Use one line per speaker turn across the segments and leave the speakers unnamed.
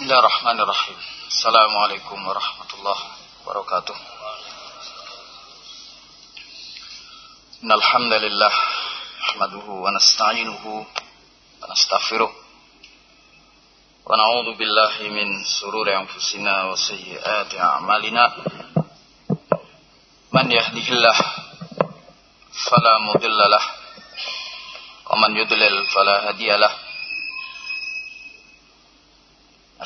Bismillahirrahmanirrahim. Assalamualaikum warahmatullahi wabarakatuh. Innal hamdalillah nahmaduhu wa nasta'inuhu wa nastaghfiruh. Wa na'udzu billahi min sururi anfusina wa sayyiati a'malina. Man yahdihillah fala mudilla lah wa man yudlil fala hadiyalah.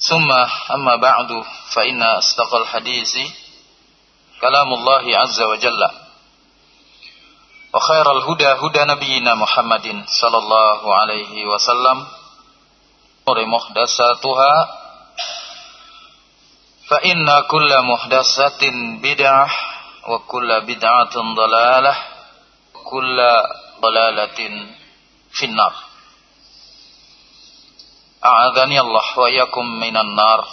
ثم أما بعد فإن أصدق الحديث كلام الله عز وجل. وخير الهدى هدى نبينا محمد صلى الله عليه وسلم. محدثاتها. فإن كل محدثة بدعة وكل بدعة ضلالة وكل ضلالة في النار. A'adhani Allah wa yakum minan nar.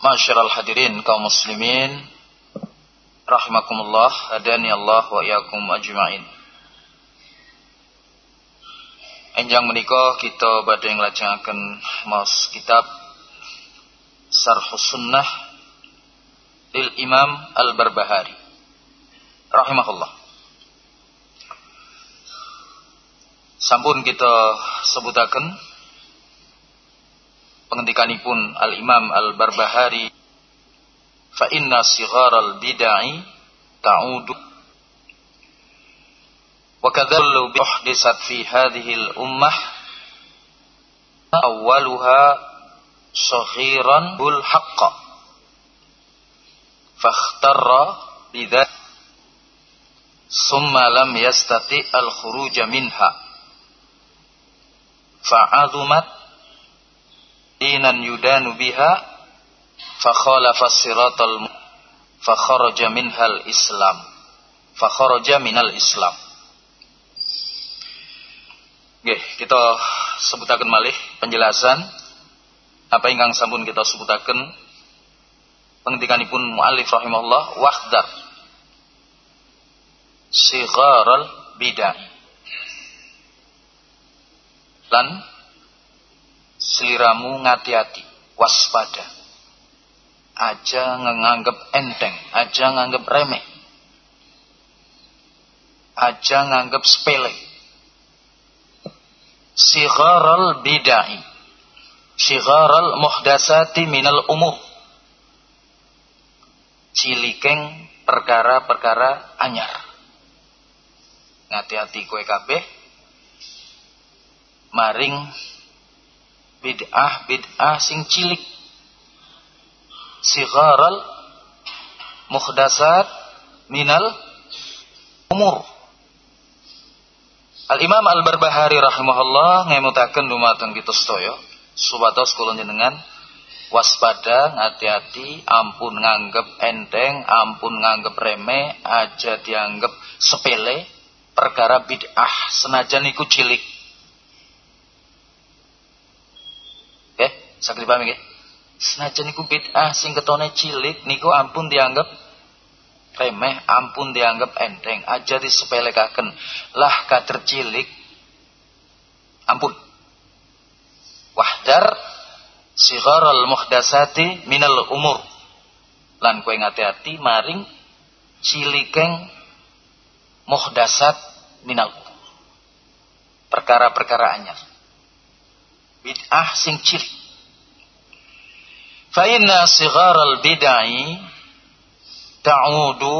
Masyarul hadirin kaum muslimin rahimakumullah hadani Allah wa yakum ajmain. Enjang menika kita badhe nglajengaken maos kitab Sarhus Sunnah lil Imam Al-Barbahari rahimahullah. Sampun kita sebutaken pengendikanipun Al-Imam Al-Barbahari fa inna sigharal bid'ah ta'udu. Wa kadhallu bi uhdisat fi hadhihi al-ummah awwaluha saghiran bil haqq. Fakhtarra bidzat summa lam yastati al-khuruj minha fa'azumat dinan yudanu biha fakhalafa siratal fakharaja minhal islam fakharaja minal islam. Nggih, kita sebutaken malih penjelasan apa ingkang sampun kita sebutaken pengendikanipun muallif rahimahullah wahdar. Sigharal bid'ah lan seliramu ngati-hati waspada. Aja nganggep enteng aja nganggep remeh. Aja nganggep sepele. Sigharal bidai. Sigharal muhdasati minal umur. Cilikeng perkara-perkara anyar. Ngati-hati kue kabeh maring bid'ah bid'ah sing cilik. Sigharal muhdasat minal umur. Al Imam Al Barbahari rahimahullah ngemutaken dumateng kita sedaya supados kula jenengan waspada hati-hati ampun nganggep enteng ampun nganggep remeh aja dianggap sepele perkara bid'ah senajan iku cilik Sakit paham nggih? Senajan niku bid'ah sing ketone cilik niku ampun dianggap remeh ampun dianggap enteng aja disepelekaken. Lah kader cilik ampun. Wahdar sigharul muhdasati minal umur. Lan kowe ngati-ati maring cilikeng muhdasat minal umur. Perkara-perkara anyar. Bid'ah sing cilik inna sigharal bid'ai ta'udu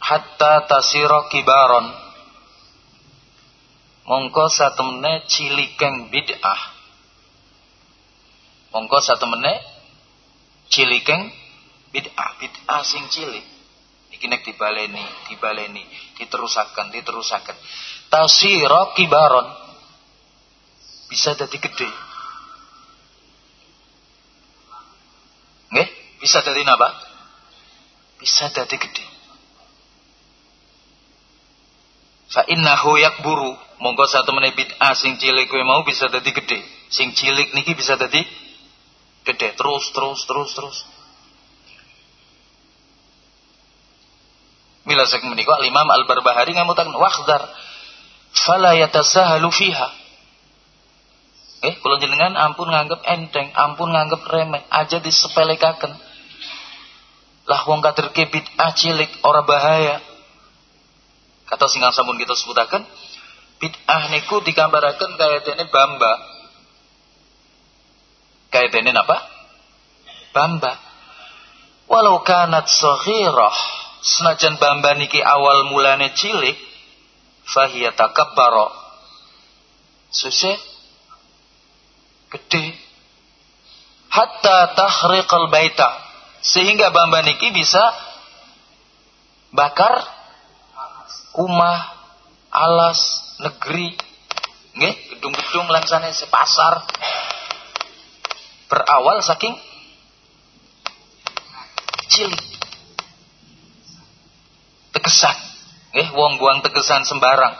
hatta tasira kibaron. Mongko satemene cilikeng bid'ah. Mongko satemene cilikeng bid'ah. Bid'ah sing cilik. Iki nek dibaleni dibaleni diterusaken diterusaken. Tasira kibaron. Bisa jadi gede nggih bisa jadi napa bisa jadi gede fa innahu yakburu. Monggo satu menit bid'ah sing cilik kowe mau bisa jadi gede sing cilik niki bisa jadi gede terus terus terus terus. Mila sak menika Imam Al Barbahari ngamutaken waqdar fala yatasahalu fiha Eh, kula jenengan ampun nganggep enteng, ampun nganggep remeh, aja disepelekaken. Lah wong kader bid'ah cilik ora bahaya. Kata singang sampun kita sebutaken, bid'ah niku digambaraken kaya dene bamba dene apa? Bamba. Walau kanat saghirah, senajan bamba niki awal mulane cilik, fahiya takabbara. Susah gede. Hatta tahriqal baita. Sehingga bamba niki bisa bakar rumah, alas, negeri, nggih, gedung-gedung langsane sepasar berawal saking cilik tegesan eh wong buang tegesan sembarang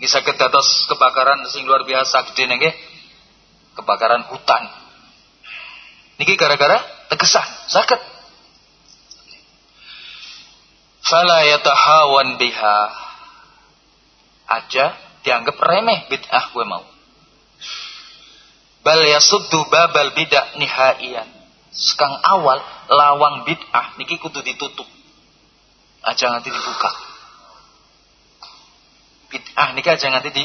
bisa kedatos kebakaran sing luar biasa gede nggih. Kebakaran hutan. Niki gara-gara tegesan sakit. Fala yatahawan biha. Aja dianggap remeh bid'ah gue mau. Bal yasuddu babal bid'ah nihaian. Sekang awal lawang bid'ah niki kudu ditutup. Aja nanti dibuka bid'ah niki aja nanti di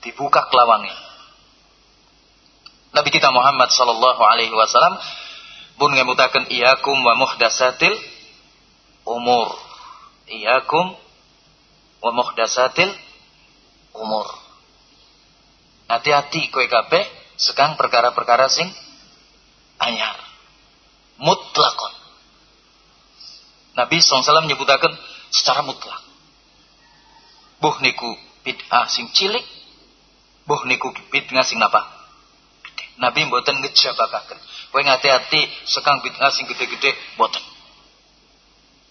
dibuka kelawangnya Nabi kita Muhammad sallallahu alaihi wasallam pun ngemutaken iyakum wa muhdasatil umur. Iyakum wa muhdasatil umur. Hati-hati kowe kabeh sekang perkara-perkara sing anyar. Mutlakon. Nabi SAW menyebutakan secara mutlak buh niku bid'ah sing cilik buh niku bid'ah sing napa? Nabi mboten ngejabakaken kowe ngati-hati sekang bid'ah sing gede-gede mboten.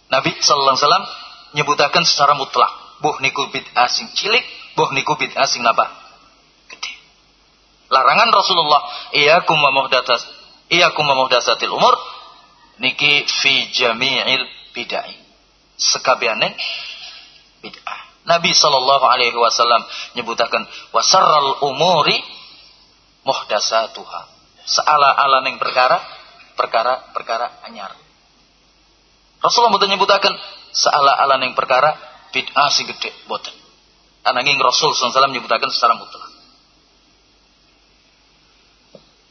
Nabi sallallahu alaihi wasallam nyebutaken secara mutlak buh niku bid'ah sing cilik buh niku bid'ah sing napa? Larangan Rasulullah, iyakum wa muhdatsat iyakum wa muhdatsatil umur niki fi jami'il bid'ah. Sekabiane bid'ah. Nabi sallallahu alaihi wasallam nyebutaken wasarral umuri muhdatsatuha. Seala-ala ning perkara perkara perkara anyar. Rasulullah mboten nyebutaken seala-ala ning perkara bid'ah sing gedhe mboten. Ananging Rasul wasallam nyebutaken secara mutlak.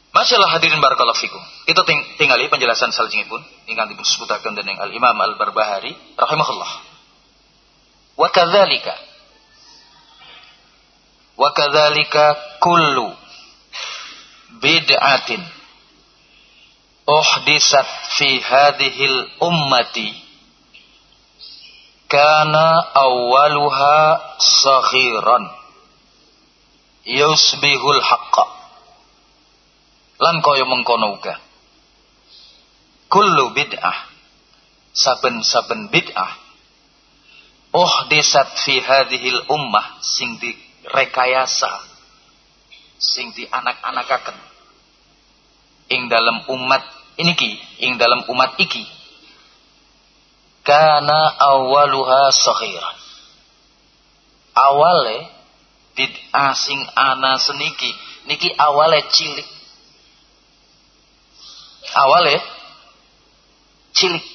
Masyaallah hadirin barakallahu fikum. Kita ting tinggali penjelasan pun ingkang disebutaken dening Al Imam Al Barbahari rahimahullah. Wa kadzalika wa kadzalika kullu bid'atin uhdisat fi hadhil ummati. Kana awwaluha saghiran. Yusbihul haqqa. Lan kaya mengkono uga. Kullu bid'ah. Saben-saben bid'ah oh desat fi hadhil ummah sing di rekayasa sing di anak-anakaken ing dalam umat ini ki ing dalam umat iki. Kana awaluha saghiran awale bid'ah sing ana seniki. Niki awale cilik. Awale cilik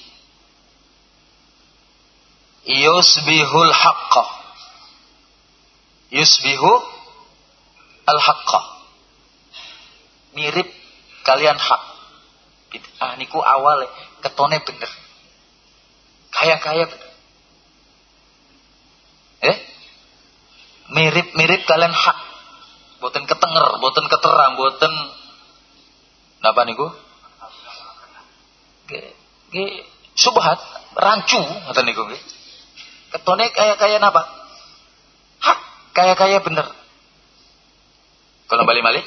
yusbihul haqqa. Yusbihu al haqqa. Mirip kalian hak. Bid'ah niku awale ketone bener. Kaya-kaya bener. Eh? Mirip-mirip kalian hak. Boten ketenger boten keterang boten napa niku? Nggih. Subhat rancu ngoten niku nggih ketone kaya-kaya napa hak kaya-kaya bener. Kalau balik malih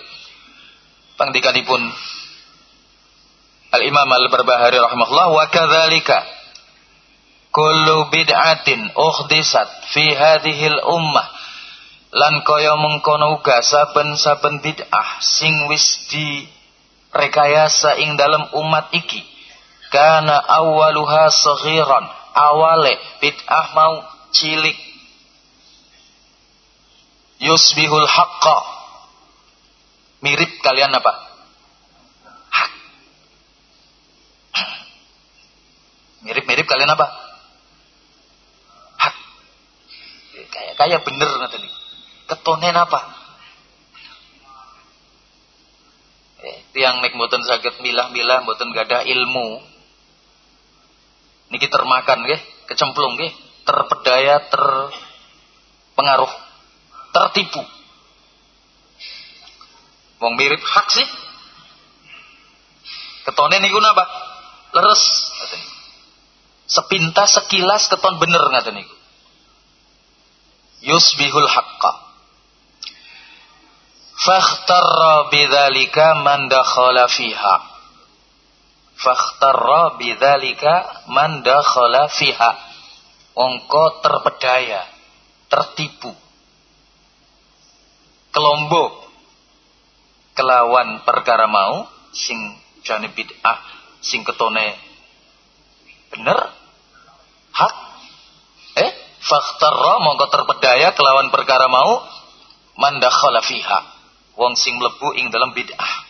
pangdikanipun Al-Imam Al-Barbahari rahimahullah wa kadzalika kullu bid'atin uhdisat fi hadhil ummah lan kaya mengkono uga saben-saben bid'ah sing wis di rekayasa ing dalam umat iki kana awwaluha saghiran awale bid'ah mau cilik. Yusbihul haqqa. Mirip kalian apa? Hak. Mirip-mirip kalian apa? Hak. Kayak kayak bener nanti ketonen apa? Eh, tiang nek mboten saged milah-milah mboten gadah ilmu. Niki termakan nggih, kecemplung nggih, terpedaya, terpengaruh, tertipu. Wong mirip hak sih. Ketone niku napa? Leres Sepintas sekilas keton bener ngaten niku. Yusbihul haqqa. Fakhtarra bidzalika man dakhala fiha. Fakhtarra bidzalika man dakhala fiha. Ongko terpedaya, tertipu. Kelombok kelawan perkara mau sing jane bid'ah sing ketone bener hak eh fakhtarra mongko terpedaya kelawan perkara mau man dakhala fiha wong sing mlebu ing dalam bid'ah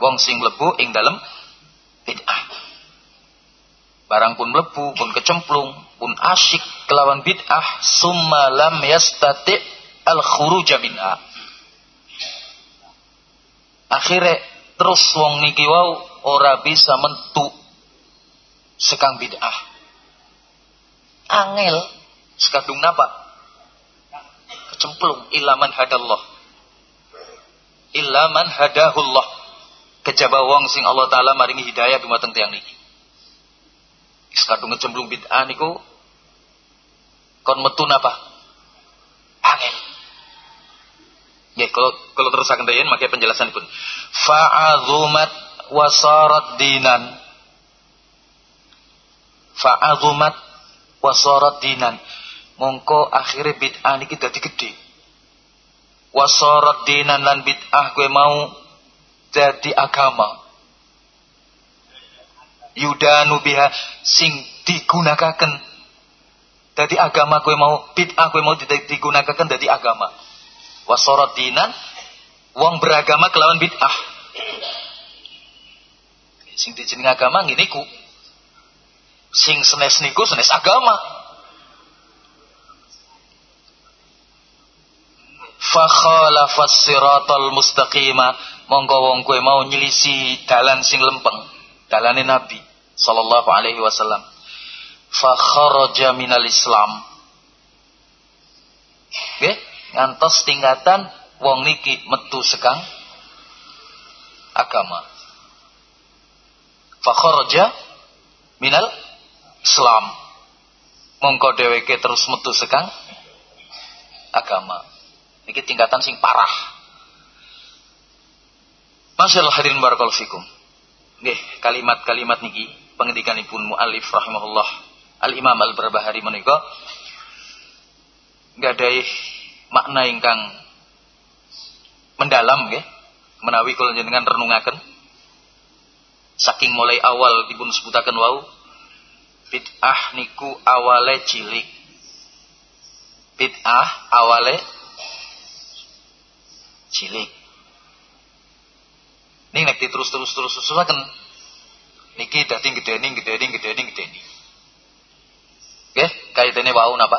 wong sing mlebu ing dalam bid'ah. Barang pun mlebu pun kecemplung pun asyik kelawan bid'ah summa lam yastati al khuruja minha. Akhirnya terus wong niki wau ora bisa mentu sekang bid'ah. Angel sekadung napa? Kecemplung ilaman hadallah. Illa man hadahullah kejaba wong sing Allah taala maringi hidayah dumateng tiang niki. Kadung ngecemplung bid'ah niku kon metu napa? Angin. Ya kalau kalau terus akan dayen makai penjelasan pun. Fa'azumat wasarat dinan. Fa'azumat wasarat dinan. Mongko akhirnya bid'ah niki dadi gede. Wasorot dinan lan bid'ah gue mau jadi agama. Yudanu biha sing digunakaken jadi agama gue mau bid'ah gue mau digunakaken jadi agama. Wasorot dinan wong beragama kelawan bid'ah. Sing dijeneng agama ngene ku sing senes niku senes agama. Fakhalafas siratal mustaqima monggo wong kowe mau nyelisi dalan sing lempeng dalane nabi sallallahu alaihi wasallam. Fa kharaja minal islam. Nggih ngantos tingkatan wong niki metu sekang agama. Fa kharaja minal islam. Mongko dheweke terus metu sekang agama. Ini tingkatan sing parah. Masyaallah hadirin barakallahu fikum. Nggih, kalimat-kalimat niki pengendikanipun muallif rahimahullah Al-Imam Al-Barbahari menika. Gadai makna ingkang mendalam nggih menawi kula jenengan renungaken. Saking mulai awal dipun sebutaken wau bid'ah niku awale cilik. Bid'ah awale cilik ini nek terus terus terus terus kan niki dadi gedeni gedeni gedeni gedeni Oke, kaitannya wau napa?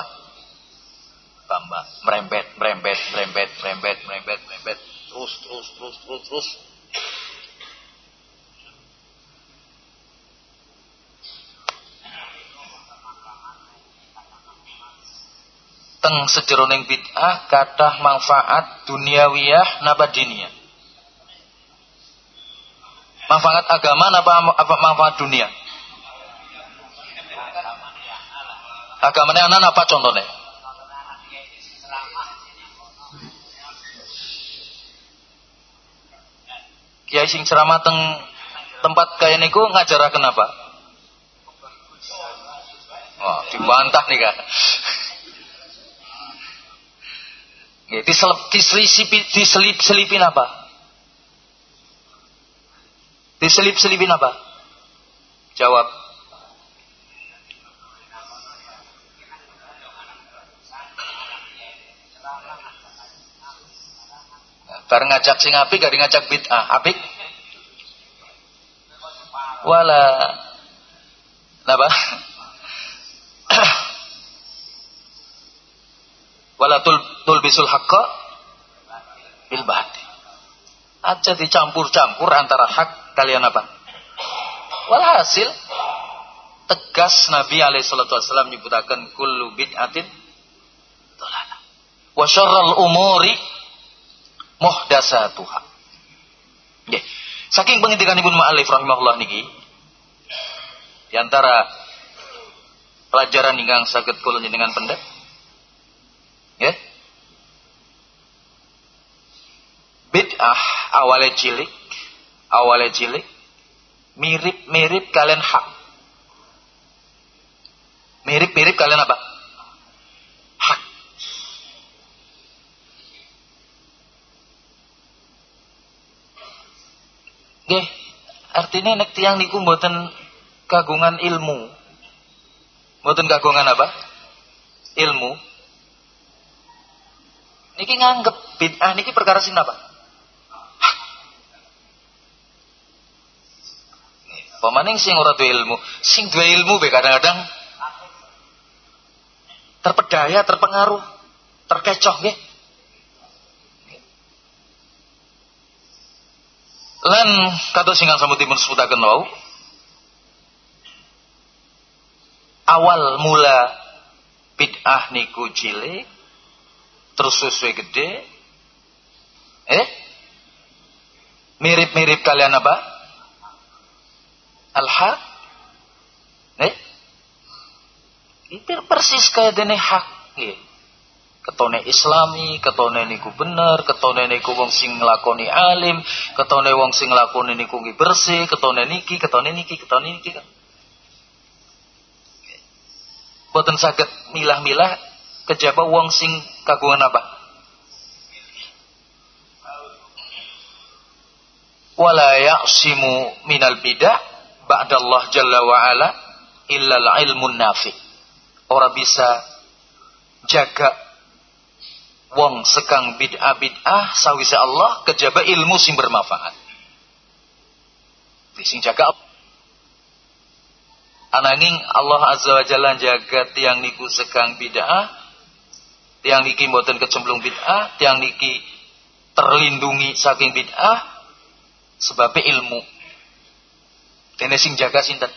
Bamba, merembet, merembet, merembet, merembet, merembet, merembet, terus, terus, terus, terus, terus. Teng sejeroning bid'ah kathah manfaat duniawiyah napa diniyah? Manfaat agama napa apa manfaat dunia? Agamanya anak apa contohnya? Kiai sing ceramah teng tempat kaya niku ngajaraken apa? Wah, dibantah nih kak. Diselip, diselip, diselip, selipin apa? Diselip, selipin apa? Jawab. Bareng ngajak sing apik gak ngajak bid'ah. Apik? Wala Napa? Wala tul tulbisul haqqa bil batil. Aja dicampur-campur antara hak kalian apa? Walhasil tegas Nabi alaihi salatu wasallam nyebutaken kullu bid'atin dolalah. Wa syarrul umuri muhdasatuha. Nggih. Saking pengintikan Ibnu Ma'alif rahimahullah niki di antara pelajaran ingkang saged kula dengan pendak ya bid'ah awale cilik awale cilik mirip-mirip kalian hak mirip-mirip kalian apa Nggih, artinya nek tiang niku mboten kagungan ilmu. Mboten kagungan apa? Ilmu. Niki nganggep bid'ah niki perkara sing apa? Pemaning sing ora duwe ilmu, sing duwe ilmu be kadang-kadang terpedaya, terpengaruh, terkecoh nggih. Lan kata singang samutipun sebutaken wau awal mula bid'ah niku cilik terus sesuai gede eh? Mirip-mirip kalian apa al-haq eh persis kayak dene hak gitu ketone islami, ketone niku bener, ketone niku wong sing nglakoni alim, ketone wong sing nglakoni niku bersih, ketone niki, ketone niki, ketone niki. Boten saged milah-milah kejaba wong sing kagungan apa? Wala ya'simu minal bidah ba'dallah jalla wa ala illa al-ilmun nafi. Ora bisa jaga wong sekang bid'ah bid'ah sawise Allah kejaba ilmu sing bermanfaat. Sing jaga ananging Allah azza wa jalla jaga tiang niku sekang bid'ah tiang niki mboten kecemplung bid'ah tiang niki terlindungi saking bid'ah sebab ilmu. Dene sing jaga sinten?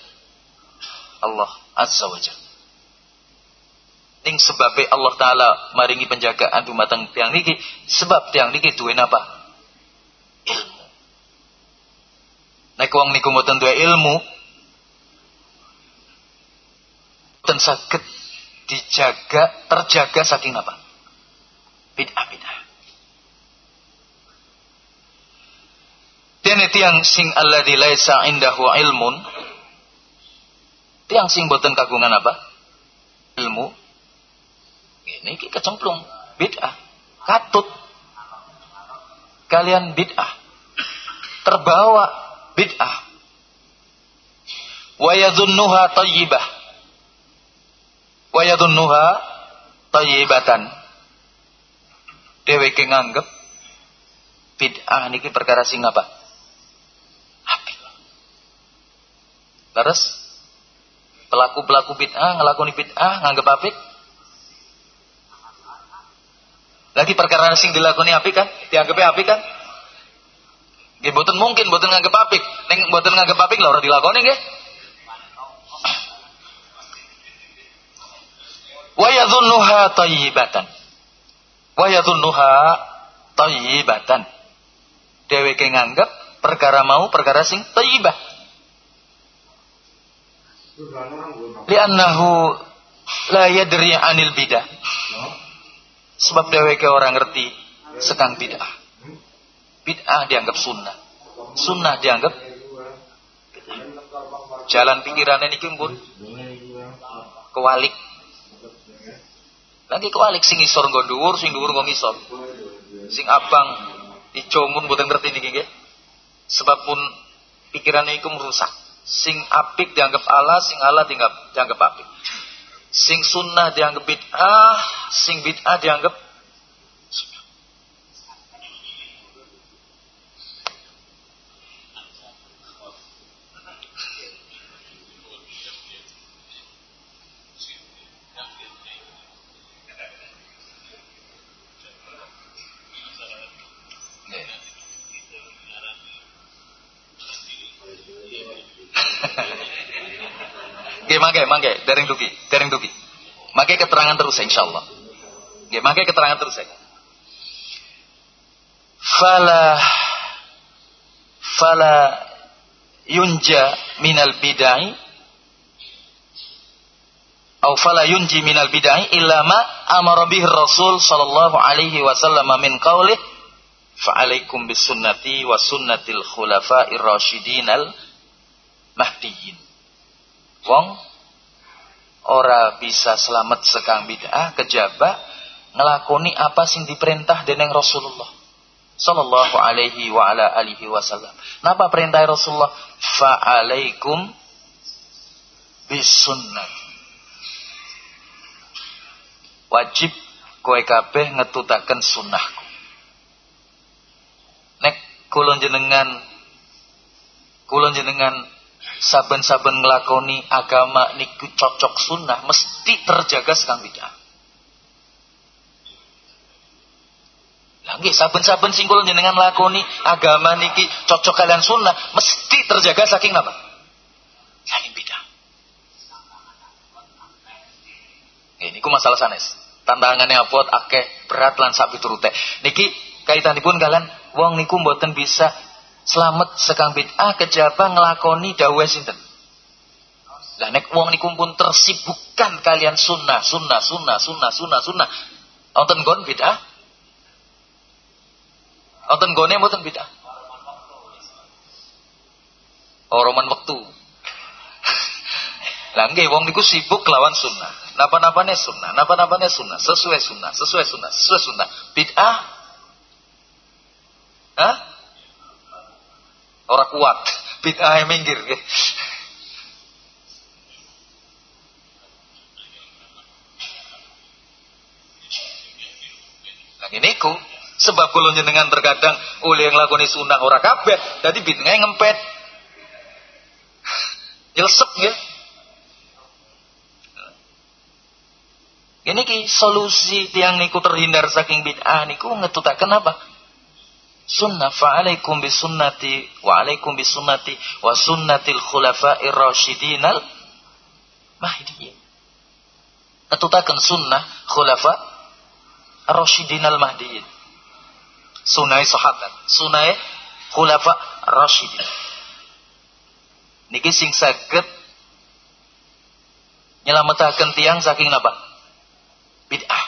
Allah azza wa jalla. Ning sebabe Allah taala maringi penjagaan dumateng tiang niki sebab tiang niki duwe napa? Ilmu. Nek wong niku mboten duwe ilmu mboten saged dijaga terjaga saking apa? Bid'ah Dene tiang sing alladzi laisa indahu ilmun. Tiang sing boten kagungan apa? Ilmu. Ini kecemplung. Bid'ah. Katut. Kalian bid'ah. Terbawa bid'ah. Wa yadhunnuha tayyibah. Wa yadhunnuha thayyibatan dheweke nganggep bid'ah niki perkara sing apa Terus pelaku-pelaku bid'ah ngelakoni bid'ah nganggep apik lagi perkara sing dilakoni apik kan dianggap apik kan Nggih mboten mungkin mboten nganggep apik. Ning mboten nganggep apik lho ora dilakoni nggih. Wa yadhunnuha thayyibatan. Wa yadhunnuha thayyibatan. Dheweke nganggep perkara mau perkara sing thayyibah. Li'annahu la yadri 'anil bidah. Sebab dheweke orang ngerti sekang bid'ah. Bid'ah dianggap sunnah. Sunnah dianggap jalan pikiran ini pun kewalik. Lagi kewalik sing isor nggo dhuwur, sing dhuwur nggo. Sing abang icomun boten ngerti niki nggih. Sebab pun pikirannya itu merusak. Sing apik dianggap Allah, sing Allah dianggap dianggap apik. Sing sunnah dianggap bid'ah, sing bid'ah dianggap Oke, mangke, mangke, dereng duki, dereng duki. Mangke terus insyaallah. Oke, mangke keterangan terus. Fala fala yunja minal bid'ai atau fala yunji minal bid'ai illa ma amara bihi Rasul sallallahu alaihi wasallam min qaulih fa alaikum bisunnati wa sunnatil khulafa'ir rasyidin al mahdiyyin wong ora bisa selamat sekang bid'ah kejaba ngelakoni apa sing diperintah dening Rasulullah sallallahu alaihi wa ala alihi wasallam. Napa perintah Rasulullah? Fa alaikum bisunnah. Wajib kowe kabeh ngetutaken sunnahku. Nek kula jenengan kula jenengan saben-saben ngelakoni agama niku cocok sunnah mesti terjaga sekang bid'ah. Lah nggih saben-saben sing kula jenengan lakoni agama niki cocok kalian sunnah mesti terjaga saking apa? Saking bid'ah. Ini ku masalah sanes. Tantangannya abot akeh berat lan sak piturute. Niki kaitanipun kalian wong niku mboten bisa selamat sekang bid'ah kejaba ngelakoni dawuh sinten? Lah nek wong niku pun tersibukkan kalian sunnah sunnah sunnah sunnah sunnah sunnah. Wonten gon bid'ah? Wonten gone mboten bid'ah? Oroman wektu. Lah nggih wong niku sibuk kelawan sunnah. Napa-napane sunnah napa-napane sunnah. Sesuai sunnah sesuai sunnah sesuai sunnah. Bid'ah? Hah? Orang kuat. Bid'ah yang minggir. Nah ini ku. Sebab kalau jenengan terkadang oleh yang lakoni sunnah ora kabeh, jadi bid'ah ngempet. Nyelsep ya. Ini ki solusi tiang niku terhindar saking bid'ah niku ngetutaken apa? Sunnah fa'alaikum bisunnati wa alaikum bisunnati wa sunnatil khulafa'ir rasyidinal mahdiyyin. Atutakan sunnah khulafa rasyidinal mahdiyyin. Sunnah sahabat sunnah khulafa rasyidin. Niki sing saged nyelametaken tiang saking napa bid'ah.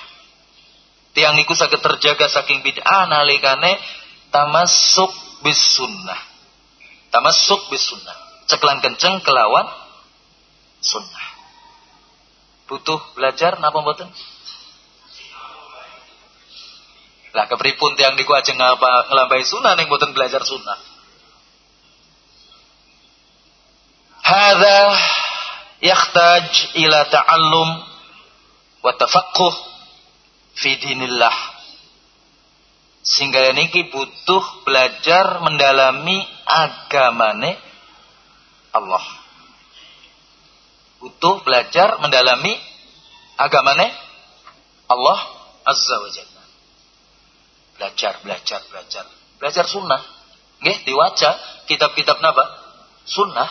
Tiang niku saged terjaga saking bid'ah nalikane tamasuk bis sunnah. Tamasuk bis sunnah. Ceklan kenceng kelawan sunnah. Butuh belajar napa mboten? Lah kepripun tiang niku aja ngapa ngelambai sunnah ning mboten belajar sunnah. Hadza yahtaj ila ta'allum wa tafaqquh fi dinillah. Sehingga niki butuh belajar mendalami agamane Allah. Butuh belajar mendalami agamane Allah Azza wa Jalla. Belajar, belajar, belajar. Belajar sunnah. Nggih, diwaca kitab-kitab napa? Sunnah.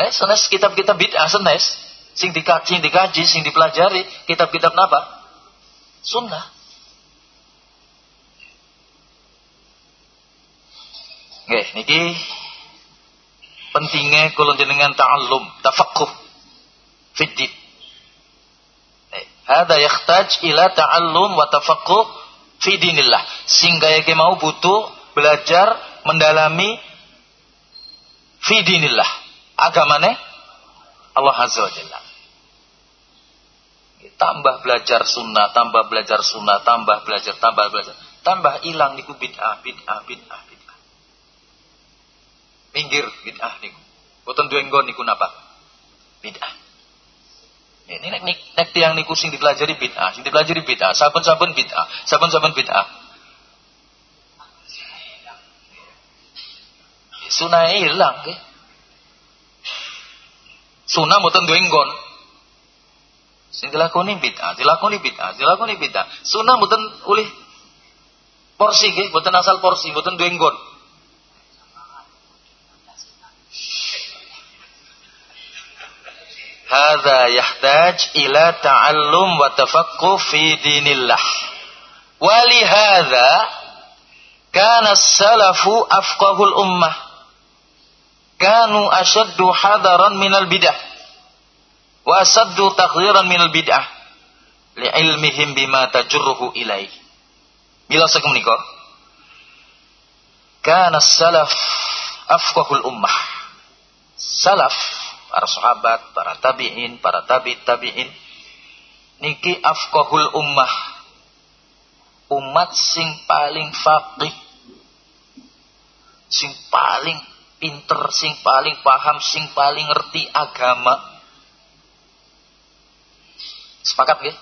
Eh, senes kitab-kitab bid'ah senes sing dikaji, sing dikaji, sing dipelajari kitab-kitab napa? Sunnah. Nggih, niki pentingnya kula jenengan ta'allum, tafaqquh fid din. Hada yakhtaj ila ta'allum wa tafaqquh fi. Sehingga yake mau butuh belajar mendalami fi dinillah. Agamane Allah Azza wa Jalla. Tambah belajar sunnah, tambah belajar sunnah, tambah belajar, tambah belajar. Tambah hilang niku bid'ah, bid'ah, bid'ah, bid'ah. Minggir bid'ah niku. Boten duwe nggon niku napa? Bid'ah. Ini nek nek, nek tiang niku sing dipelajari bid'ah, sing dipelajari bid'ah, saben-saben bid'ah, saben-saben bid'ah. Sunah hilang ke? Sunah mboten duwe nggon. Sing dilakoni bid'ah, dilakoni bid'ah, dilakoni bid'ah. Sunah mboten ulih porsi nggih, mboten asal porsi, mboten duwe nggon. Hadza yahtaj ila ta'allum wa tafaqquh fi dinillah. Walihada kana salafu afqahul ummah. Kanu ashaddu hadaran minal bid'ah. Wa asaddu taghyiran minal bid'ah. Li'ilmihim bima tajurruhu ilaih. Bila sekemenika. Kana salaf afqahul ummah. Salaf para sahabat, para tabi'in, para tabi' tabi'in niki afqahul ummah. Umat sing paling faqih. Sing paling pinter, sing paling paham, sing paling ngerti agama. Sepakat nggih?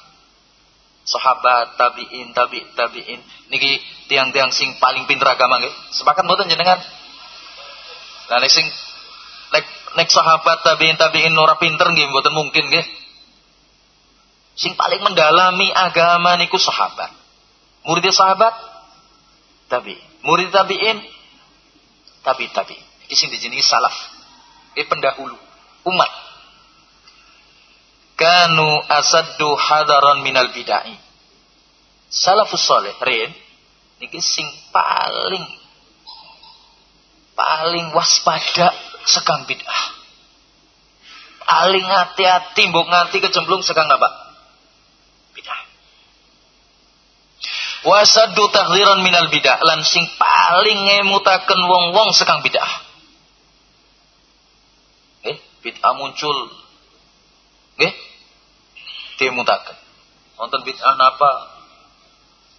Sahabat, tabi'in, tabi' tabi'in niki tiang-tiang sing paling pinter agama nggih. Sepakat mboten jenengan? Lah sing nek nek sahabat tabiin tabiin ora pinter nggih mboten mungkin nggih. Sing paling mendalami agama niku sahabat. Murid sahabat tabi. Murid tabiin tabi tabi. Iki sing dijenengi salaf. Iki pendahulu umat. Kanu asaddu hadaran minal bid'ah. Salafus saleh rin niki sing paling paling waspada sekang bid'ah. Paling hati-hati mbok nganti kecemplung sekang apa? Bid'ah. Wasaddu tahziran minal bid'ah lan sing paling ngemutaken wong-wong sekang bid'ah. Eh, bid'ah muncul. Nggih? Dia mutaken. Wonten bid'ah napa?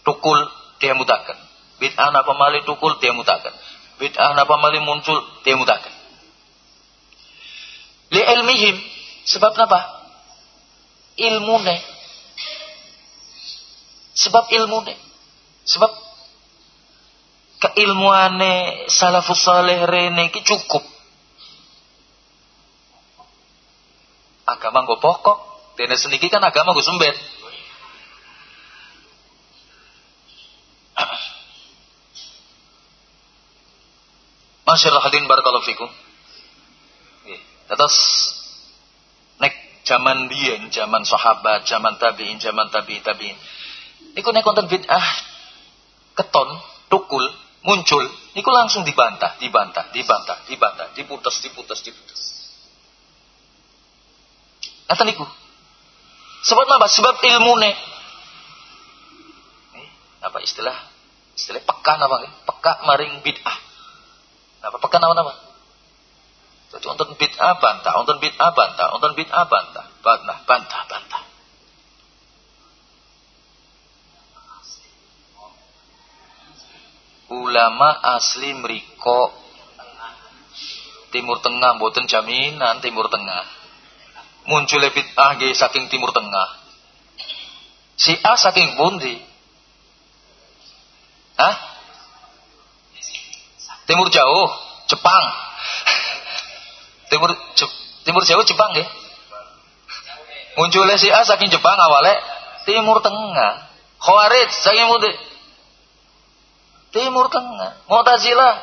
Tukul dia mutaken. Bid'ah napa malih tukul dia mutaken. Bid'ah napa malih muncul dia mutaken li ilmihim sebab apa ilmune sebab ilmune sebab keilmuane salafus saleh rene iki cukup agama gue pokok dene seniki kan agama gue sembet Masyaallah hadirin barakallahu fikum. Terus nek zaman biyen, zaman sahabat, zaman tabi'in, zaman tabi'in, tabi'in. Niku nek konten bid'ah keton, tukul, muncul, niku langsung dibantah, dibantah, dibantah, dibantah, diputus, diputus, diputus. Kata niku. Sebab apa? Sebab ilmune. Eh, apa istilah? Istilah peka apa? Peka maring bid'ah. Apa peka nama nama? Jadi untuk bid'ah bantah, untuk bid'ah bantah, untuk bid'ah bantah, bantah, bantah, bantah. Ulama asli meriko Timur Tengah, buatan jaminan Timur Tengah. Muncul bid'ah nggih saking timur tengah. Si A saking pundi? Hah? Timur jauh, Jepang. timur timur jauh Jepang nggih. Munculnya si A saking Jepang awalnya timur tengah. Khawarij saking pundi? Timur tengah. Mu'tazilah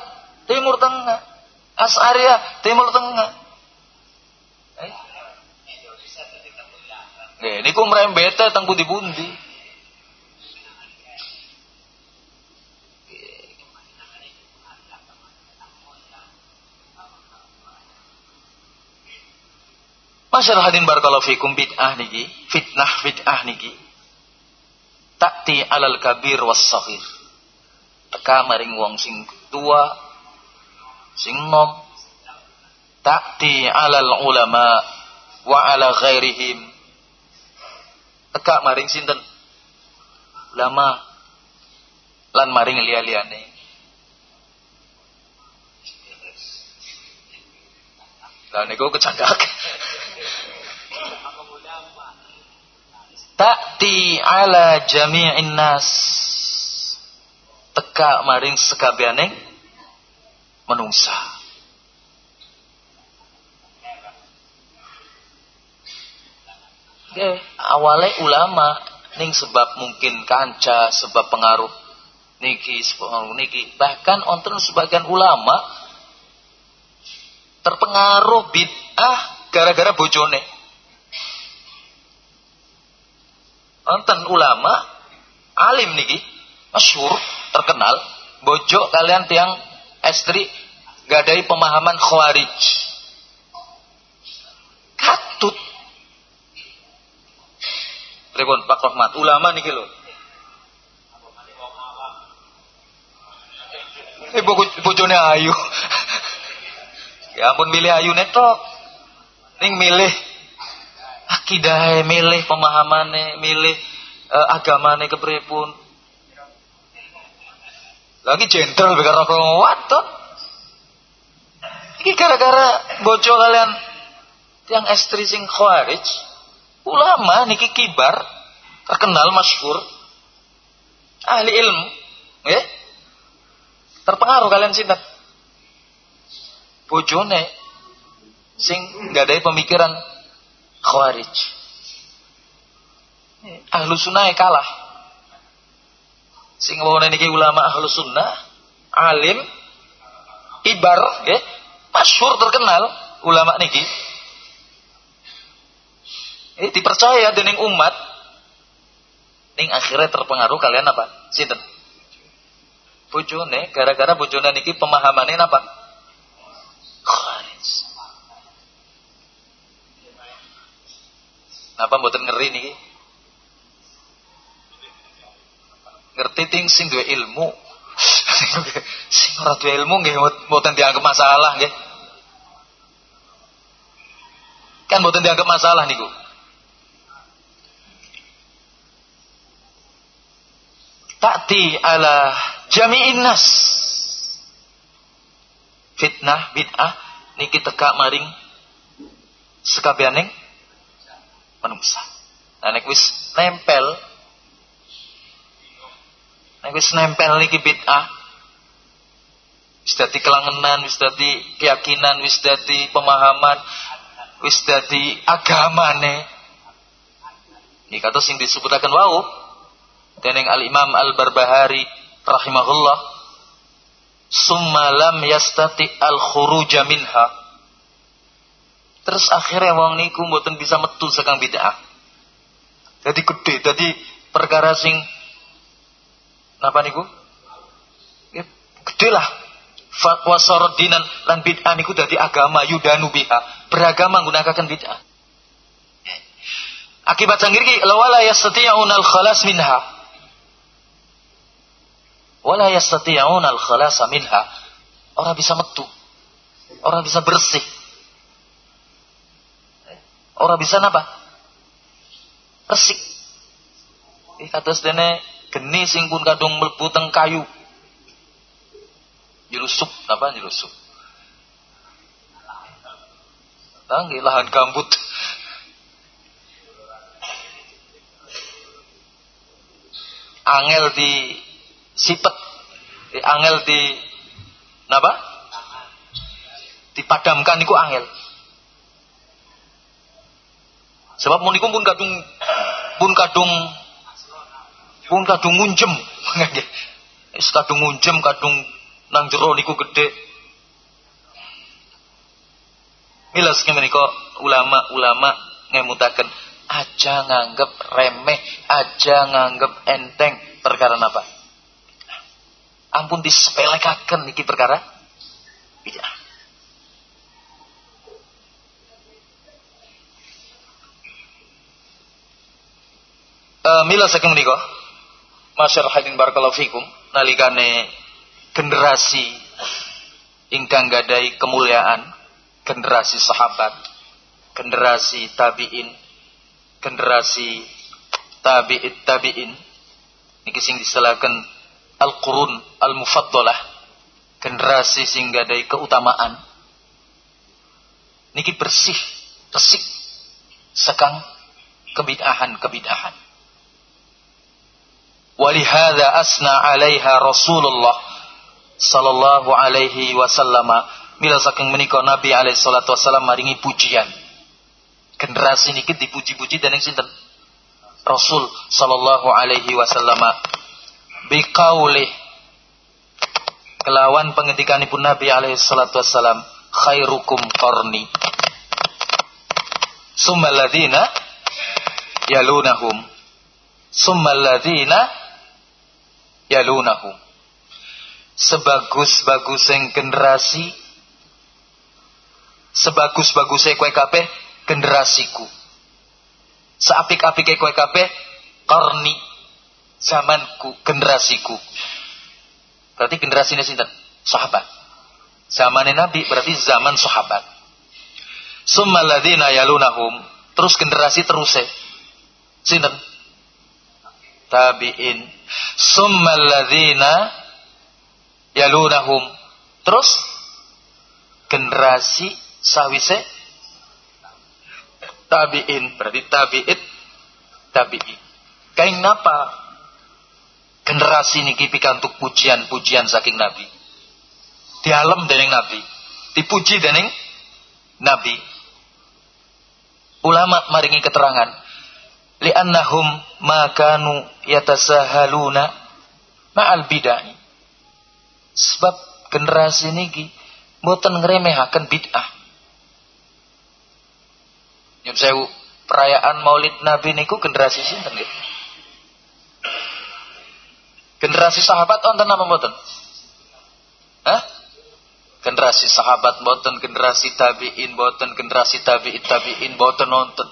timur tengah. As'ariyah timur tengah. Nggih, niku mrembete teng pundi-pundi. Masyaallah hadin barakallahu fikum bid'ah niki, fitnah bid'ah niki. Takti alal kabir was sahir. Teka maring wong sing tua, sing nom. Takti alal ulama wa ala ghairihim teka maring sinten? Lama. Lan maring liya-liyane. Lah niku kecandak Ta'ti ala jami'in nas. Teka maring sekabianing menungsa awalnya ulama ning sebab mungkin kanca sebab pengaruh niki sebab niki. Bahkan onten sebagian ulama terpengaruh bid'ah gara-gara bojone. Onten ulama alim niki masyhur terkenal bojo kalian tiang estri gadai pemahaman khawarij. Katut Pripun Pak Rahmat, ulama niki lho. Ibu bojone ayu. ya ampun milih ayu netok. Ning milih akidah milih pemahamane, milih uh, agamane kepripun. Lagi jentel bekar rokok watot. Iki gara-gara bojo kalian yang estri sing khawarij Ulama niki kibar, terkenal masyhur, ahli ilmu, ya. Terpengaruh kalian sinten? Bojone sing nggak ada pemikiran khawarij. Ahlu sunnah kalah. Sing wong niki ulama ahlu sunnah, alim, ibar, ya, masyhur terkenal ulama niki eh, dipercaya dening umat ning akhirnya terpengaruh kalian apa sinten bojone gara-gara bojone niki pemahamannya apa kharis Napa mboten ngeri niki? Ngerti ting sing duwe ilmu. sing ora duwe ilmu nggih mboten dianggap masalah nggih. Kan mboten dianggap masalah niku. Ta'ti ala jami'in nas. Fitnah bid'ah niki teka maring sekabianing manungsa nah nek wis nempel nek wis nempel niki bid'ah wis dadi kelangenan wis dadi keyakinan wis dadi pemahaman wis dadi agamane. Iki kata sing disebutaken wau dening Al Imam Al Barbahari rahimahullah summa lam yastati al khuruja minha. Terus akhirnya wong niku mboten bisa metu sakang bid'ah. Jadi gede jadi perkara sing napa niku? Ya, gede lah. Fatwa sorodinan lan bid'ah niku dadi agama yudanu biha. Beragama menggunakan bid'ah. Akibat sanggir ki lawala yastati'un al khalas minha wala yastati'una al-khalasa minha. Orang bisa metu. Orang bisa bersih. Orang bisa napa? bersih Ih kados dene geni sing pun kadung mlebu teng kayu. Jilusuk, napa jilusuk? Tangi lahan gambut. Angel di sipet, angel di napa? Dipadamkan niku angel. Sebab muniku pun kadung pun kadung pun kadung ngunjem. Kadung ngunjem kadung nang jero niku gede. Milas menika ulama-ulama ngemutaken aja nganggep remeh, aja nganggep enteng perkara apa? Ampun disepelekaken niki perkara bid'ah. Uh, mila saking menika masyarakat hadin barakallahu fikum nalikane generasi ingkang gadai kemuliaan generasi sahabat generasi tabi'in generasi tabi'it tabi'in niki sing diselakan al-qurun al-mufaddalah. Generasi sing gadai keutamaan. Niki bersih resik sekang kebid'ahan-kebid'ahan. Walihada asna alaiha Rasulullah sallallahu alaihi wasallam. Mila saking menika Nabi alaihi salatu wasallam maringi pujian. Generasi niki dipuji-puji dening sinten? Rasul sallallahu alaihi wasallam biqauli kelawan pengendikanipun Nabi alaihi salatu wasallam khairukum qarni. Summal ladina yalunahum. Summal ladina yalunahum. Sebagus-bagus yang generasi. Sebagus-bagusnya kue kabeh generasiku. Seapik-apike kowe kabeh karni zamanku, generasiku. Berarti generasinya sinten? Sahabat. Zamannya Nabi berarti zaman sahabat. Summa ladzina yalunahum, terus generasi terus Sinten? Tabi'in. Summa ladzina yalunahum. Terus generasi sawise tabi'in berarti tabi'it tabi'in kain napa generasi niki pikantuk pujian-pujian saking nabi. Dialem dening nabi. Dipuji dening nabi. Ulama maringi keterangan. Li'annahum makanu yatasahaluna ma'al bid'ah. Sebab generasi niki mboten ngremehaken bid'ah. Nyun sewu perayaan Maulid Nabi niku generasi sinten nggih? Generasi sahabat wonten apa mboten? Hah? Generasi sahabat mboten, generasi tabi'in mboten, generasi tabi'in tabi'in mboten nonton.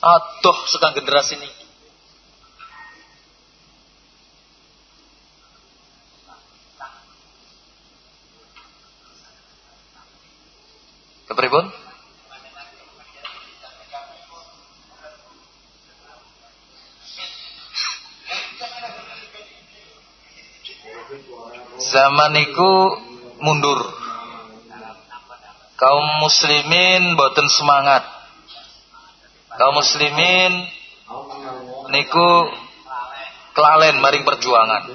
Atuh sekang generasi ini. Kepribun? Zaman itu mundur. Kaum muslimin boten semangat. Kaum muslimin niku kelalen maring perjuangan.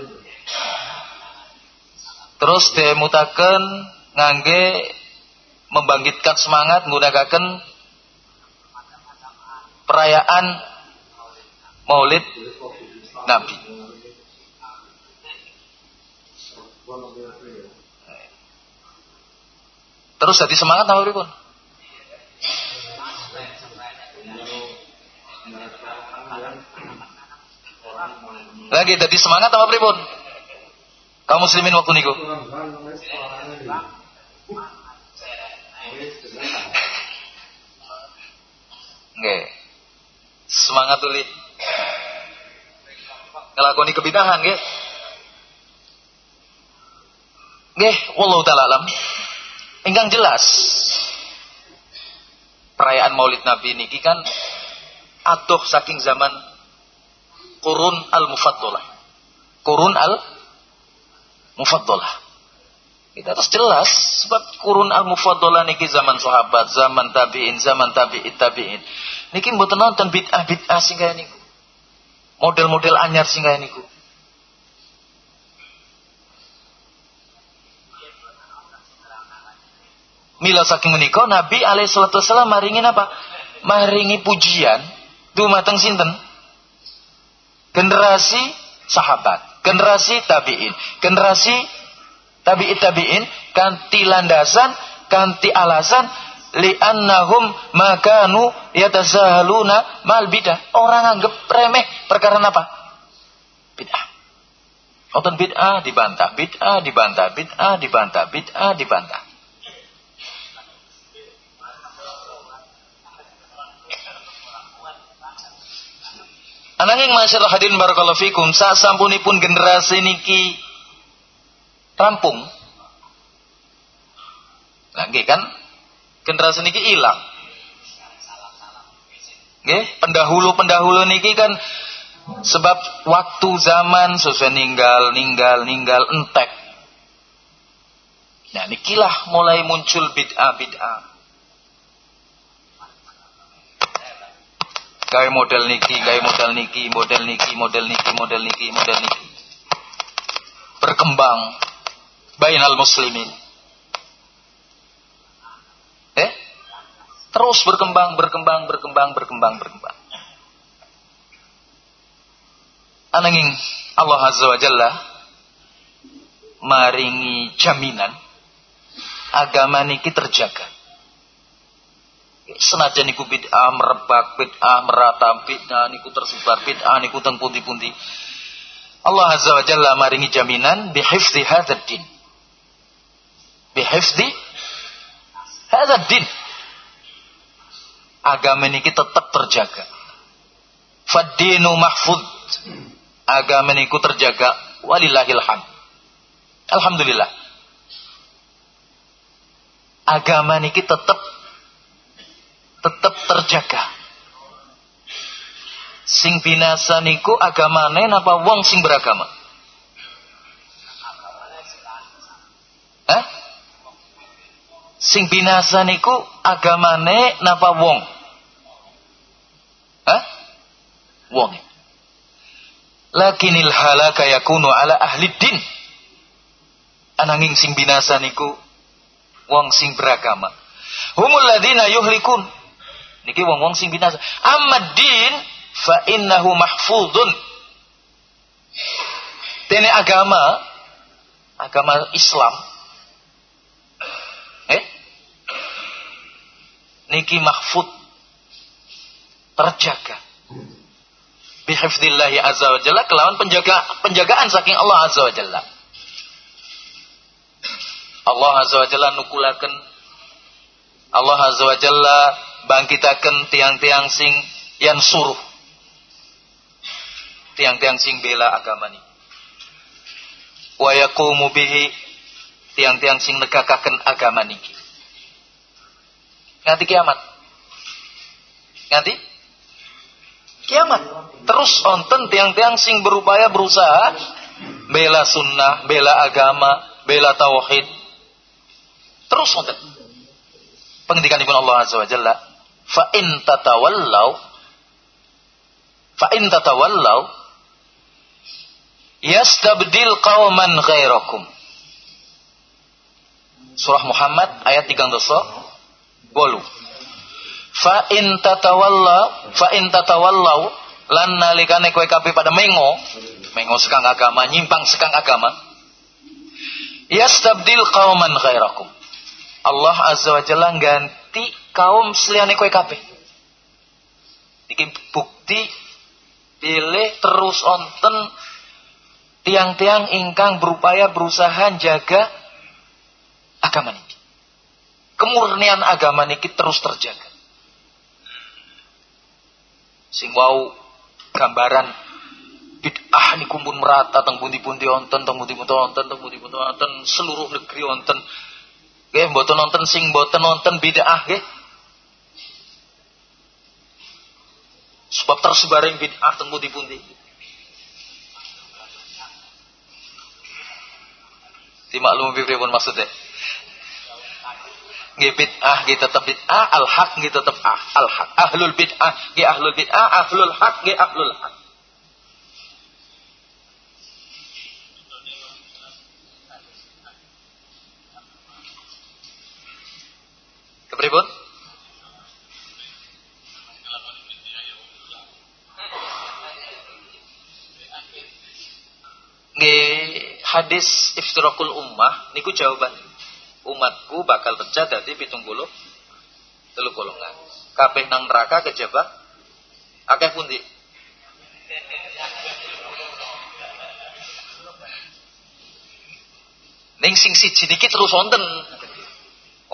Terus demutaken ngangge membangkitkan semangat menggunakan perayaan Maulid Nabi Terus jadi semangat apa pripun? Lagi jadi semangat apa pripun? Kaum muslimin waktu niku. Nggih. Semangat tuli. Ngelakoni kebidahan nggih. Nggih, wallahu taala alam. Ingkang jelas perayaan Maulid Nabi niki kan atuh saking zaman Qurun al-Mufaddalah. Qurun al-Mufaddalah. Kita harus jelas sebab Qurun al-Mufaddalah niki zaman sahabat, zaman tabi'in, zaman tabi'it tabi'in. Niki mboten nonton bid'ah bid'ah sing kaya niku. Model-model anyar sing kaya niku. Mila saking menika Nabi alaihi salatu wasallam maringi apa? Maringi pujian dumateng sinten? Generasi sahabat, generasi tabi'in, generasi tabi'it tabi'in kanti landasan, kanti alasan li'annahum makanu yatasahaluna mal bidah. Orang anggap remeh perkara apa? Bid'ah. Nonton bid'ah dibantah, bid'ah dibantah, bid'ah dibantah, bid'ah dibantah. Ananging masyaallah hadirin barakallahu fikum saat sampunipun generasi niki rampung. Lagi kan generasi niki hilang. Nggih, pendahulu-pendahulu niki kan sebab waktu zaman sesuai ninggal, ninggal, ninggal entek. Nah, nikilah mulai muncul bid'ah-bid'ah. Gawe model niki, gawe model niki, model niki, model niki, model niki, model niki. Berkembang bainal muslimin. Eh? Terus berkembang, berkembang, berkembang, berkembang, berkembang. Ananging Allah Azza wa Jalla maringi jaminan agama niki terjaga senajan niku bid'ah merebak bid'ah merata bid'ah niku tersebar bid'ah niku teng pundi-pundi. Allah azza wa jalla maringi jaminan bihifzi hadzal din. Bihifzi hadzal din. Agama niki tetap terjaga. Faddinu mahfud. Agama niku terjaga. Walillahil hamd. Alhamdulillah. Agama niki tetap terjaga. Sing binasa niku agamane napa wong sing beragama? Hah? Sing binasa niku agamane napa wong? Hah? Wong. Lakinil halaka yakunu ala ahli din. Ananging sing binasa niku wong sing beragama. Humul ladina yuhlikun Niki wong-wong sing binasa. Amma din fa innahu mahfudun. Dene agama agama Islam eh niki mahfud terjaga bihifdillahi azza wa jalla kelawan penjaga penjagaan saking Allah azza wa jalla Allah azza wa jalla nukulaken Allah azza wa jalla bangkitaken tiang-tiang sing yang suruh. Tiang-tiang sing bela agama ini wa yaqumu bihi tiang-tiang sing negakaken agama niki nganti kiamat. Nganti? Kiamat. Terus onten tiang-tiang sing berupaya berusaha bela sunnah bela agama bela tauhid. Terus onten pengendikan ibu Allah azza wa jalla fa in tatawallau fa in tatawallau yastabdil qauman ghairakum Surah Muhammad ayat 3 dosa bolu fa in tatawalla fa in tatawallau lan nalikane kowe kabeh pada mengo mengo sekang agama nyimpang sekang agama yastabdil qauman ghairakum Allah azza wa jalla ganti kaum seliyane kowe kabeh. Iki bukti pilih terus onten tiang-tiang ingkang berupaya berusaha jaga agama niki. Kemurnian agama niki terus terjaga. Sing wau gambaran bid'ah niku pun merata teng pundi-pundi wonten teng pundi-pundi wonten teng pundi-pundi wonten seluruh negeri wonten nggih mboten wonten sing mboten wonten bid'ah nggih Sebab tersebaring bid'ah teng pundi-pundi. Dimaklumi pun maksudnya. Nggih bid'ah nggih tetep bid'ah, al haq nggih tetep ah, al haq. Ahlul bid'ah nggih ahlul bid'ah, ahlul haq nggih ahlul haq. Pripun? Nge hadis iftirakul ummah niku jawaban umatku bakal pecah dadi 70 telu golongan. Kabeh nang neraka kejebak akeh pundi? Ning sing siji niki terus wonten.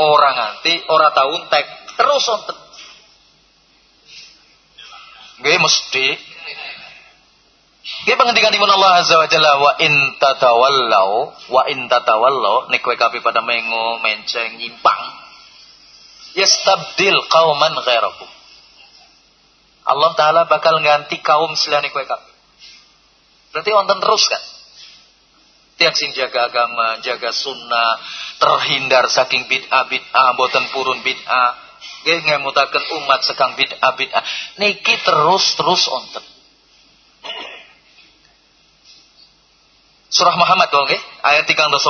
Ora nganti, ora tau entek, terus wonten. Nggih mesti. Nggih pangendikanipun Allah Azza wa Jalla wa in tatawallau wa in tatawallau nek kowe kabeh pada mengo menceng nyimpang. Yastabdil qauman ghairakum. Allah taala bakal ganti kaum selane kowe kabeh. Berarti wonten terus kan? Tiang sing jaga agama, jaga sunnah, terhindar saking bid'ah bid'ah, boten purun bid'ah, Nggih ngemutaken umat sekang bid'ah bid'ah. Niki terus-terus onten. Surah Muhammad dong nggih, ayat 38.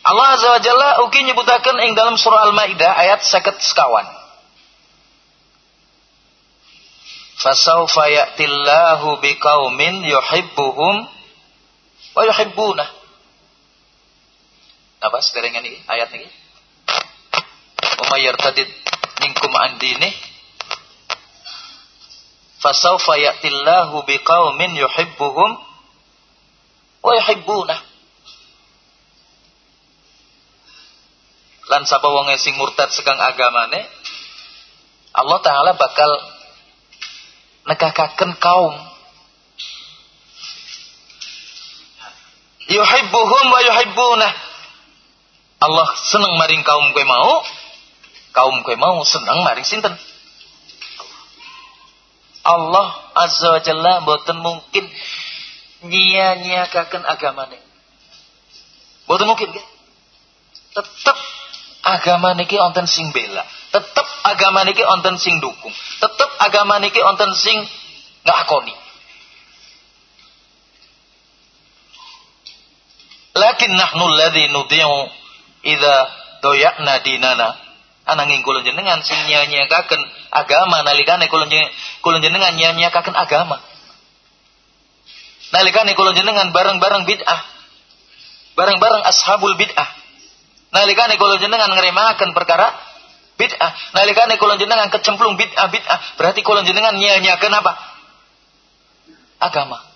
Allah Azza wa Jalla ugi nyebutaken ing dalam surah Al-Maidah ayat 50 sekawan. Fasaufa ya'tillahu biqaumin yuhibbuhum wa yuhibbunah. Apa sederengan ini? Ayat ini? Wa may yartadid minkum an dinih fasawfa ya'tillahu biqaumin yuhibbuhum wa yuhibbuna. Lan sapa wong sing murtad sekang agamane Allah taala bakal nekakaken kaum. Yuhibbuhum wa yuhibbuna Allah seneng maring kaum kowe mau kaum kowe mau seneng maring sinten? Allah azza wa jalla mboten mungkin nyia-nyiakaken agamane. Mboten mungkin nggih? Tetep agama niki onten sing bela tetep agama niki onten sing dukung tetep agama niki onten sing ngakoni. Lakin nahnu alladhi nudhi'u idza doyakna dinana. Ananging kula jenengan sing nyanyakaken agama nalikane kula jenengan nyanyakaken agama. Nalikane kula jenengan bareng-bareng bid'ah. Bareng-bareng ashabul bid'ah. Nalikane kula jenengan ngremahaken perkara bid'ah. Nalikane kula jenengan kecemplung bid'ah bid'ah berarti kula jenengan nyanyiaken apa? Agama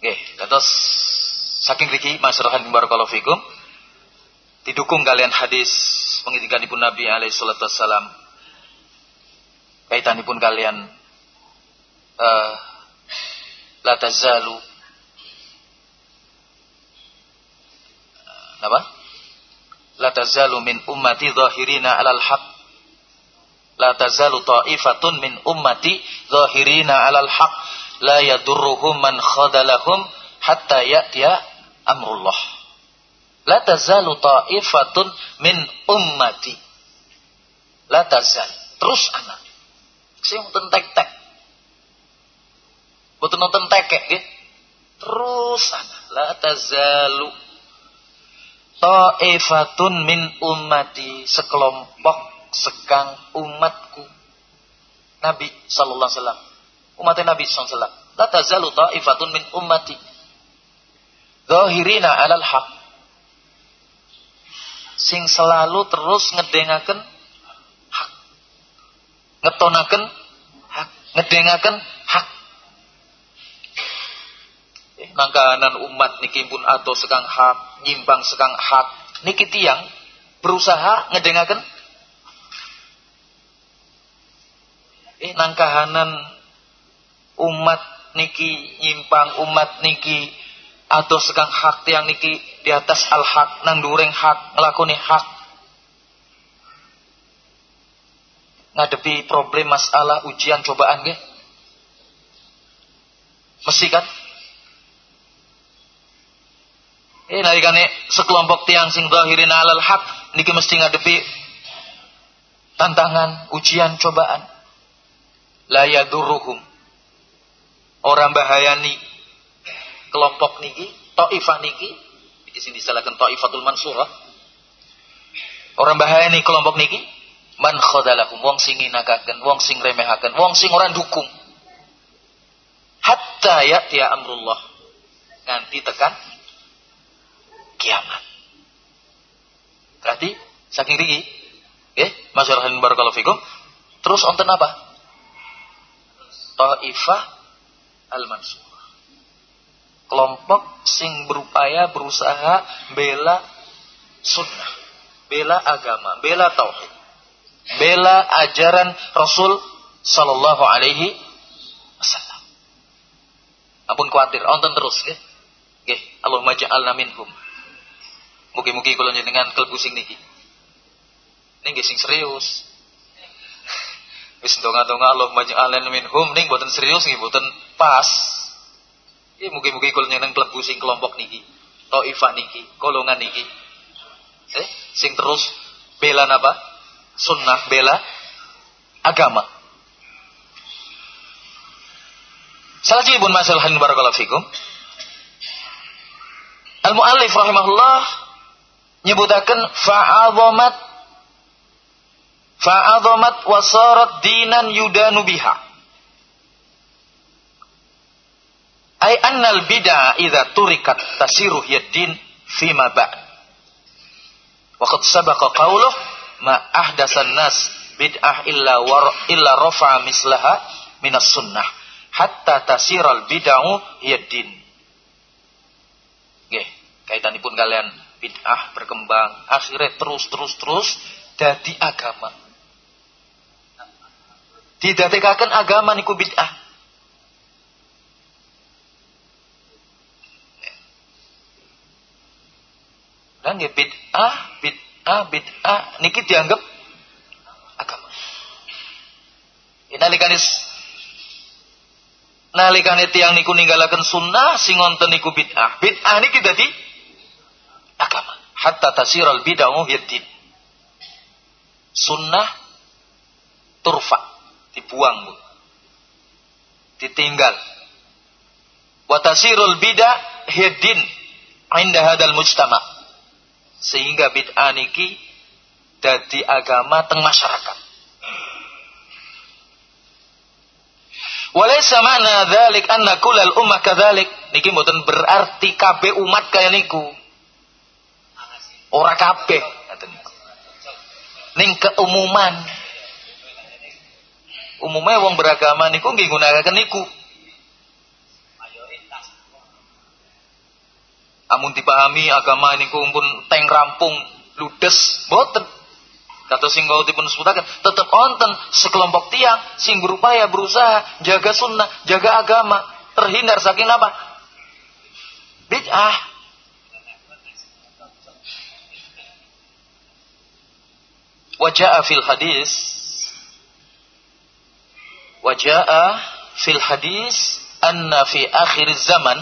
Oke, terus Saking riki masyarakat barakallahu fikum. Didukung kalian hadis pengindikan ibu Nabi alaihi salatu wassalam. Kaitanipun kalian uh, la tazalu. Apa? La tazalu min ummati zahirina alal haq. La tazalu ta'ifatun min ummati zahirina alal haq La yadurruhum man khadalahum hatta ya'tiya amrullah. La tazalu ta'ifatun min ummati. La tazal. Terus anak. Saya nonton tek-tek. Betul nonton tekek gitu. Terus anak. La tazalu ta'ifatun min ummati. Sekelompok sekang umatku. Nabi sallallahu alaihi wasallam. Umatnya Nabi wasallam. La tazalu ta'ifatun min ummati Zahirina alal haq. Sing selalu terus ngedengaken hak. Ngetonaken hak. Ngedengaken hak. Eh, nangkanan umat niki pun atau sekang hak, nyimpang sekang hak. Niki tiang berusaha ngedengaken eh nangkahanan umat niki nyimpang umat niki atau sekang hak tiang niki di atas al hak nang dureng hak ngelakoni hak. Ngadepi problem masalah ujian cobaan ge mesti kan? Eh nalikane sekelompok tiang sing zahirin alal hak niki mesti ngadepi tantangan ujian cobaan. La yadurruhum orang bahayani kelompok niki, Taifah niki, di sini disalahkan Taifatul Mansurah. Orang bahaya nih kelompok niki, man khadalahum wong sing nginakaken, wong sing remehaken, wong sing orang dukung. hatta ya'tiya amrullah nganti tekan kiamat berarti saking rigi nggih masyarakat barakallahu fikum terus onten apa Taifah al-mansur. Kelompok sing berupaya berusaha bela sunnah bela agama bela tauhid bela ajaran Rasul sallallahu alaihi wasallam. Ampun khawatir onten terus nggih. Nggih Allahumma ja'alna minhum. Mugi-mugi kula jenengan klebu sing niki. Niki sing serius wis ndonga-ndonga Allahumma ja'alna minhum ning boten serius nggih boten pas. Iki mugi-mugi kula jenengan klebu sing kelompok niki Taifah niki golongan niki. Eh sing terus bela napa? Sunnah bela agama. Salajibun masalahan barakallahu fikum. Al-muallif rahimahullah nyebutaken fa'adhamat fa'adhamat wasarat dinan yudanu biha. Ay annal bid'ah idza turikat tasiru yaddin fima ba'd. Wa qad sabaqa qawluh ma ahdasan nas bid'ah illa war illa rafa'a mislaha minas sunnah hatta tasiral bid'u yaddin. Nggih, kaitanipun kalian bid'ah berkembang, akhirnya terus terus terus dadi agama. Didadekaken agama niku bid'ah. Dan ya bid'ah, bid'ah, bid'ah niki dianggap agama. Inalikanis nalikane tiang niku ninggalaken sunnah sing wonten niku bid'ah. Bid'ah niki dadi agama. Hatta tasiral bid'ah yaddin. Sunnah turfa, dibuang, Bu. Ditinggal. Wa tasirul bid'ah yaddin inda hadal mujtama. Sehingga bid'ah niki dadi agama teng masyarakat. Walaysa makna dzalik anna kullal ummah kadzalik. Niki mboten berarti kabeh umat kaya niku. Ora kabeh. Ning keumuman. Umumnya wong beragama niku nggih gunakaken niku. Amun dipahami agama niku pun teng rampung ludes boten. Kata sing dipun sebutaken tetap onten sekelompok tiang sing berupaya berusaha jaga sunnah, jaga agama, terhindar saking apa? Bid'ah. Waja'a fil hadis Waja'a fil hadis anna fi akhir zaman.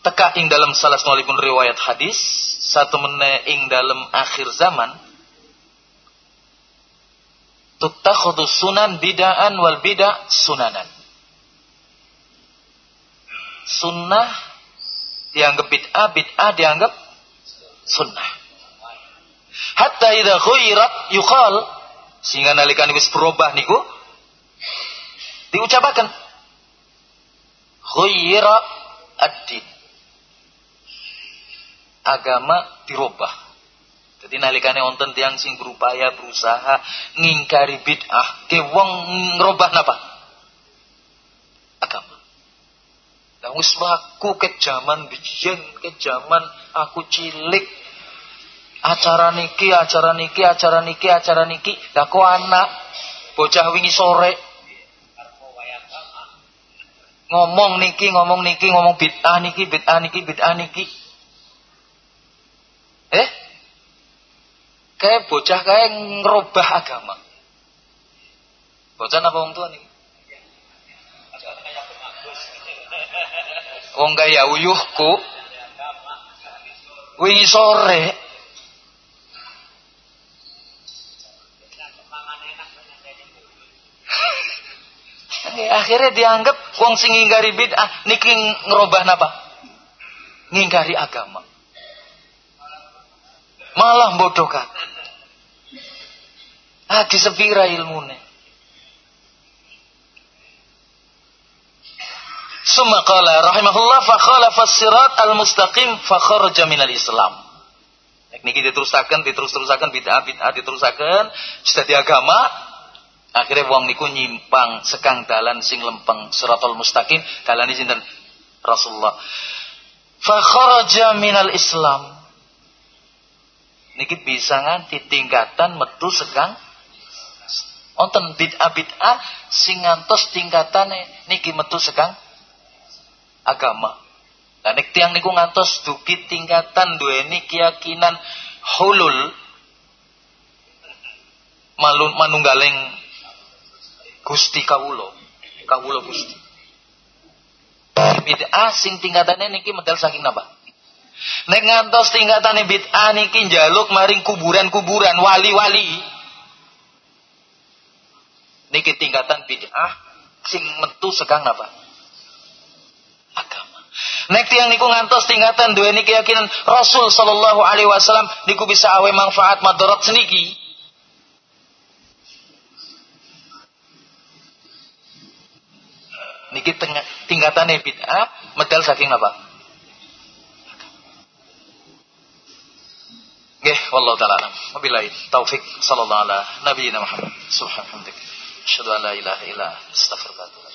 Teka ing dalam salah pun riwayat hadis satu mene ing dalam akhir zaman. Tutakhudhu sunan bida'an wal bida' sunanan. Sunnah dianggap bid'ah bid'ah dianggap sunnah. Hatta idza khuyrat yuqal sehingga nalikan wis berubah niku diucapakan khuyira ad-din agama dirubah. Jadi nalikane wonten tiang sing berupaya berusaha ngingkari bid'ah, ke wong ngerubah napa? Agama. Lah wis aku ke zaman biyen, ke zaman aku cilik. Acara niki, acara niki, acara niki, acara niki. Lah kok anak bocah wingi sore ngomong niki, ngomong niki, ngomong bid'ah niki, bid'ah niki, bid'ah niki. Eh? Kayak bocah kayak ngerubah agama. Bocah apa wong tua nih? Wong kaya uyuhku wingi sore akhirnya dianggap wong sing ngingkari bid'ah niki ngerubah napa? Ngingkari agama malah bodohkan lagi sepira ilmune Summa qala rahimahullah fa khalafa sirat al-mustaqim fa kharaja minal Islam. Niki diterusaken, diterus-terusaken bid'ah bid'ah diterusaken di agama akhirnya wong niku nyimpang sekang dalan sing lempeng siratal mustaqim dalane sinten Rasulullah. Fa kharaja minal Islam. Niki bisa nganti tingkatan metu sekang wonten bid'ah bid'ah sing ngantos tingkatane niki metu sekang agama. Lah nek tiyang niku ngantos dugi tingkatan duweni keyakinan hulul manunggaling Gusti kawula. Kawula Gusti. Bid'ah sing tingkatane niki medal saking napa? Nek ngantos tingkatane bid'ah niki njaluk maring kuburan-kuburan wali-wali. Niki tingkatan bid'ah sing metu sekang napa? Nek tiang niku ngantos tingkatan duweni keyakinan Rasul sallallahu alaihi wasallam niku bisa awe manfaat madarat seniki. Niki tingkatane bid'ah medal saking apa? Nggih, wallahu taala alam. Wabillahi taufik sallallahu ala nabiyina Muhammad. Subhanallah. Asyhadu an la ilaha illa astaghfiruka wa atubu